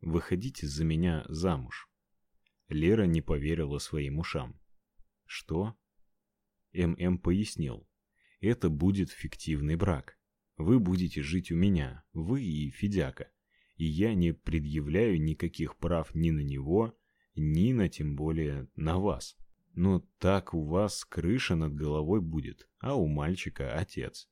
Выходите за меня замуж. Лера не поверила своим ушам. Что? ММ пояснил. Это будет фиктивный брак. Вы будете жить у меня, вы и Федяка. И я не предъявляю никаких прав ни на него, ни на тем более на вас. Но так у вас крыша над головой будет, а у мальчика отец.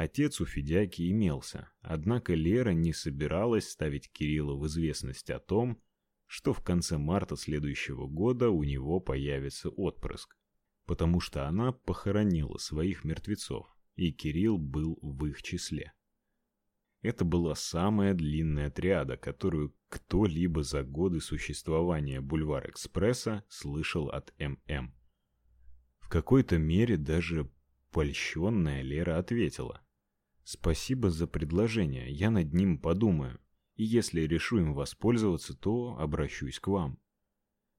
Отец у Федяки имелся, однако Лера не собиралась ставить Кирилла в известность о том, что в конце марта следующего года у него появится отпрыск, потому что она похоронила своих мертвецов, и Кирилл был в их числе. Это была самая длинная триада, которую кто-либо за годы существования Бульвар Экспресса слышал от ММ. В какой-то мере даже польщенная Лера ответила: Спасибо за предложение, я над ним подумаю. И если решу им воспользоваться, то обращусь к вам.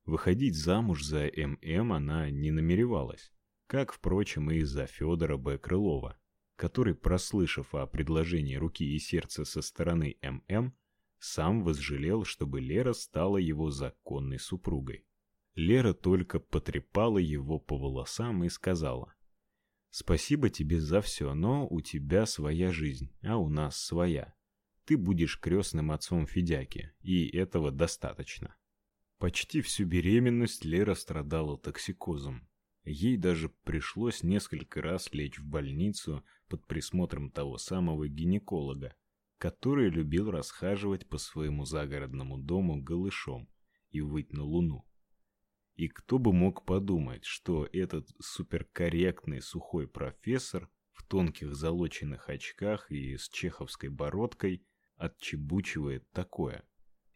Выходить замуж за ММ она не намеревалась, как, впрочем, и за Федора Б. Крылова, который, прослышав о предложении руки и сердца со стороны ММ, сам возжелел, чтобы Лера стала его законной супругой. Лера только потрепала его по волосам и сказала: Спасибо тебе за все, но у тебя своя жизнь, а у нас своя. Ты будешь крестным отцом Федяки, и этого достаточно. Почти всю беременность Лера страдала токсикозом. Ей даже пришлось несколько раз лечь в больницу под присмотром того самого гинеколога, который любил расхаживать по своему загородному дому голышом и выть на луну. И кто бы мог подумать, что этот суперкорректный сухой профессор в тонких залоченных очках и с чеховской бородкой отчебучивает такое.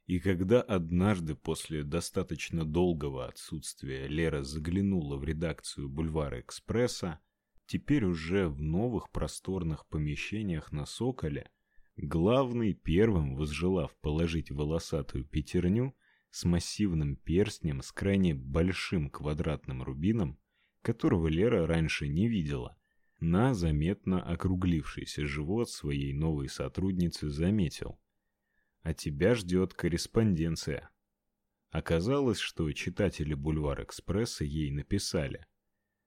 И когда однажды после достаточно долгого отсутствия Лера заглянула в редакцию Бульвара Экспресса, теперь уже в новых просторных помещениях на Соколе, главный первым возжелав положить волосатую пятерню, с массивным перстнем с крайне большим квадратным рубином, которого Лера раньше не видела. На заметно округлившийся живот своей новой сотрудницы заметил: "А тебя ждет корреспонденция". Оказалось, что читатели Бульвар Экспресса ей написали.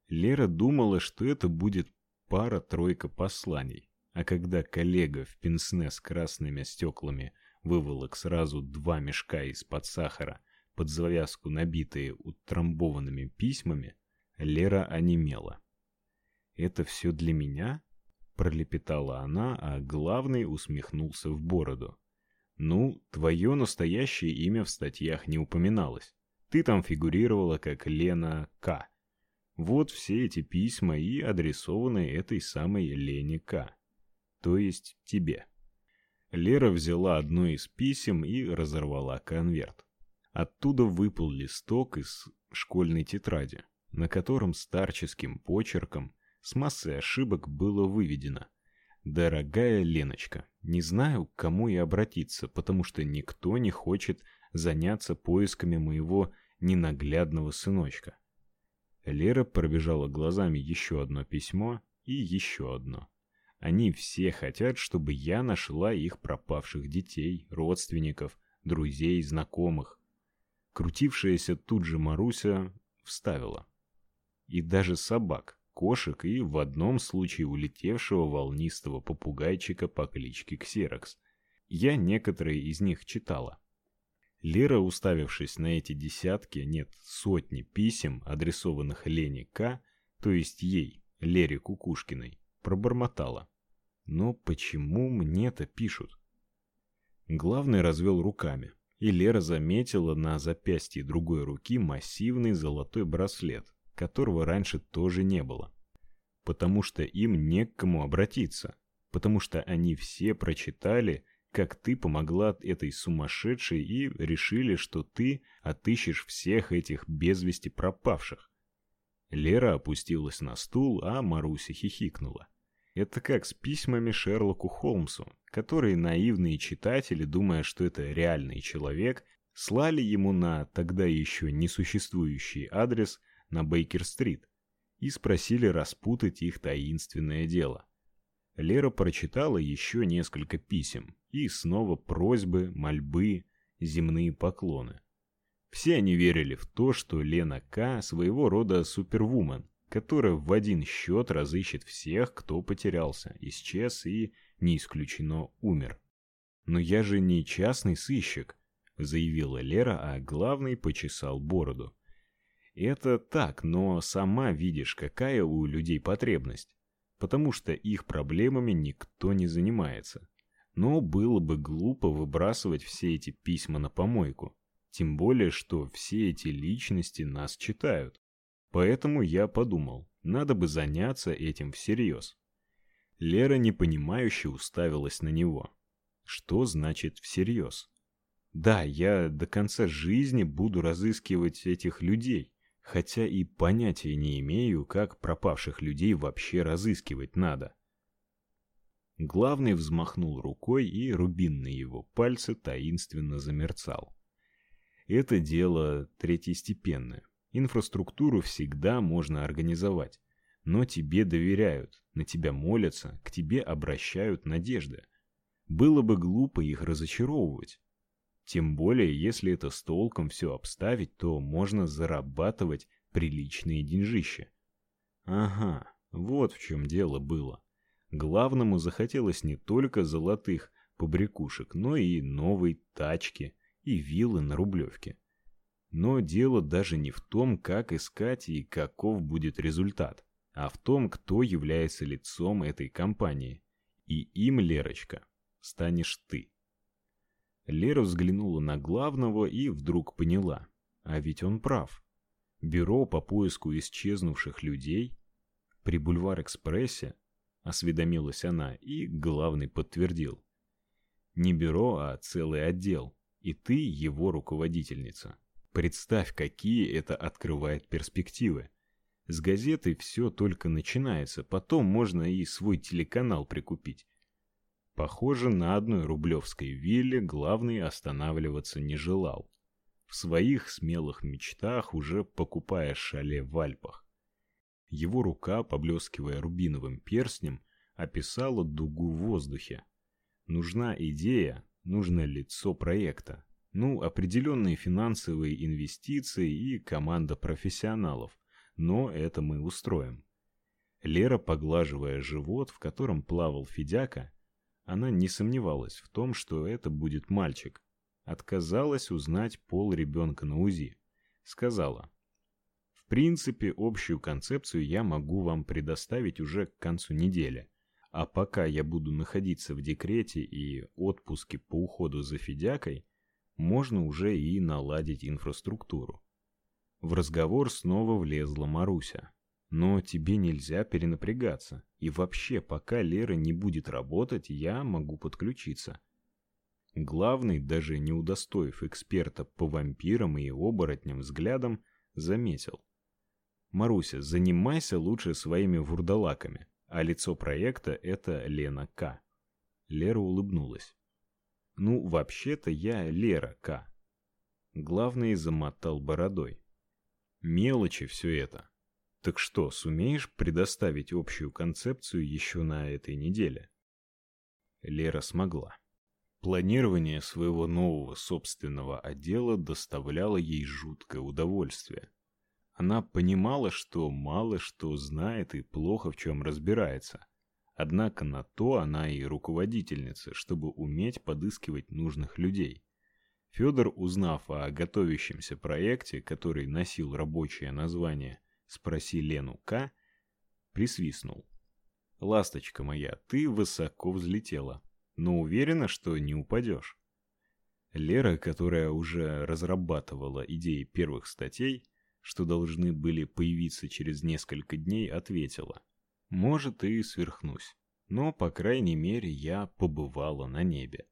Лера думала, что это будет пара-тройка посланий, а когда коллега в пенсне с красными стеклами выволок сразу два мешка из-под сахара, под завязку набитые утрамбованными письмами, Лера онемела. «Это все для меня?» — пролепетала она, а главный усмехнулся в бороду. «Ну, твое настоящее имя в статьях не упоминалось. Ты там фигурировала как Лена К. Вот все эти письма и адресованы этой самой Лене К. То есть тебе». Лера взяла одно из писем и разорвала конверт. Оттуда выпал листок из школьной тетради, на котором старческим почерком с массой ошибок было выведено: "Дорогая Леночка, не знаю, к кому и обратиться, потому что никто не хочет заняться поисками моего ненаглядного сыночка". Лера пробежала глазами еще одно письмо и еще одно. Они все хотят, чтобы я нашла их пропавших детей, родственников, друзей, знакомых. Крутившаяся тут же Маруся вставила. И даже собак, кошек и в одном случае улетевшего волнистого попугайчика по кличке Ксерокс. Я некоторые из них читала. Лера, уставившись на эти десятки, нет, сотни писем, адресованных Лене К, то есть ей, Лере Кукушкиной, пробормотала. Но почему мне-то пишут? Главный развел руками, и Лера заметила на запястье другой руки массивный золотой браслет, которого раньше тоже не было. Потому что им не к кому обратиться, потому что они все прочитали, как ты помогла этой сумасшедшей и решили, что ты отыщешь всех этих без вести пропавших. Лера опустилась на стул, а Маруся хихикнула. Это как с письмами Шерлоку Холмсу, которые наивные читатели, думая, что это реальный человек, слали ему на тогда еще не существующий адрес на Бейкер-стрит и спросили распутать их таинственное дело. Лера прочитала еще несколько писем, и снова просьбы, мольбы, земные поклоны. Все они верили в то, что Лена К. своего рода супервумен, которая в один счет разыщет всех, кто потерялся, исчез и, не исключено, умер. «Но я же не частный сыщик», — заявила Лера, а главный почесал бороду. «Это так, но сама видишь, какая у людей потребность, потому что их проблемами никто не занимается. Но было бы глупо выбрасывать все эти письма на помойку, тем более, что все эти личности нас читают. Поэтому я подумал, надо бы заняться этим всерьез. Лера непонимающе уставилась на него. Что значит всерьез? Да, я до конца жизни буду разыскивать этих людей, хотя и понятия не имею, как пропавших людей вообще разыскивать надо. Главный взмахнул рукой, и рубин на его пальце таинственно замерцал. Это дело третьестепенное. Инфраструктуру всегда можно организовать, но тебе доверяют, на тебя молятся, к тебе обращают надежды. Было бы глупо их разочаровывать. Тем более, если это с толком все обставить, то можно зарабатывать приличные деньжища. Ага, вот в чем дело было. Главному захотелось не только золотых побрякушек, но и новой тачки и виллы на Рублевке. Но дело даже не в том, как искать и каков будет результат, а в том, кто является лицом этой компании. И им, Лерочка, станешь ты. Лера взглянула на главного и вдруг поняла. А ведь он прав. Бюро по поиску исчезнувших людей при Бульвар-экспрессе осведомилась она, и главный подтвердил. Не бюро, а целый отдел, и ты его руководительница. Представь, какие это открывает перспективы. С газетой все только начинается, потом можно и свой телеканал прикупить. Похоже, на одной рублевской вилле главный останавливаться не желал. В своих смелых мечтах уже покупая шале в Альпах. Его рука, поблескивая рубиновым перстнем, описала дугу в воздухе. Нужна идея, нужно лицо проекта. Ну, определенные финансовые инвестиции и команда профессионалов. Но это мы устроим. Лера, поглаживая живот, в котором плавал Федяка, она не сомневалась в том, что это будет мальчик. Отказалась узнать пол ребенка на УЗИ. Сказала: "В принципе, общую концепцию я могу вам предоставить уже к концу недели. А пока я буду находиться в декрете и отпуске по уходу за Федякой, можно уже и наладить инфраструктуру. В разговор снова влезла Маруся. Но тебе нельзя перенапрягаться. И вообще, пока Лера не будет работать, я могу подключиться. Главный, даже не удостоив эксперта по вампирам и оборотням взглядом, заметил: "Маруся, занимайся лучше своими вурдалаками, а лицо проекта это Лена К". Лера улыбнулась. Ну, вообще-то я Лера К. Главный замотал бородой. Мелочи все это. Так что, сумеешь предоставить общую концепцию еще на этой неделе? Лера смогла. Планирование своего нового собственного отдела доставляло ей жуткое удовольствие. Она понимала, что мало что знает и плохо в чем разбирается. Однако на то она и руководительница, чтобы уметь подыскивать нужных людей. Федор, узнав о готовящемся проекте, который носил рабочее название «Спроси Лену К», присвистнул. «Ласточка моя, ты высоко взлетела, но уверена, что не упадешь». Лера, которая уже разрабатывала идеи первых статей, что должны были появиться через несколько дней, ответила. Может, и сверхнусь. Но, по крайней мере, я побывала на небе.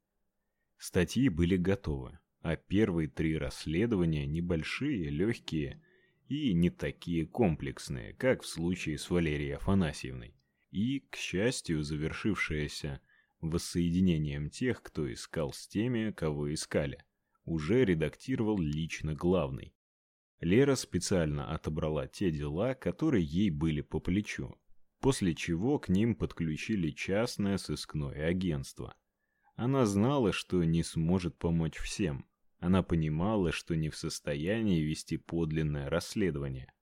Статьи были готовы, а первые три расследования небольшие, легкие и не такие комплексные, как в случае с Валерией Афанасьевной. И, к счастью, завершившееся воссоединением тех, кто искал с теми, кого искали, уже редактировал лично главный. Лера специально отобрала те дела, которые ей были по плечу, после чего к ним подключили частное сыскное агентство. Она знала, что не сможет помочь всем, Она понимала, что не в состоянии вести подлинное расследование.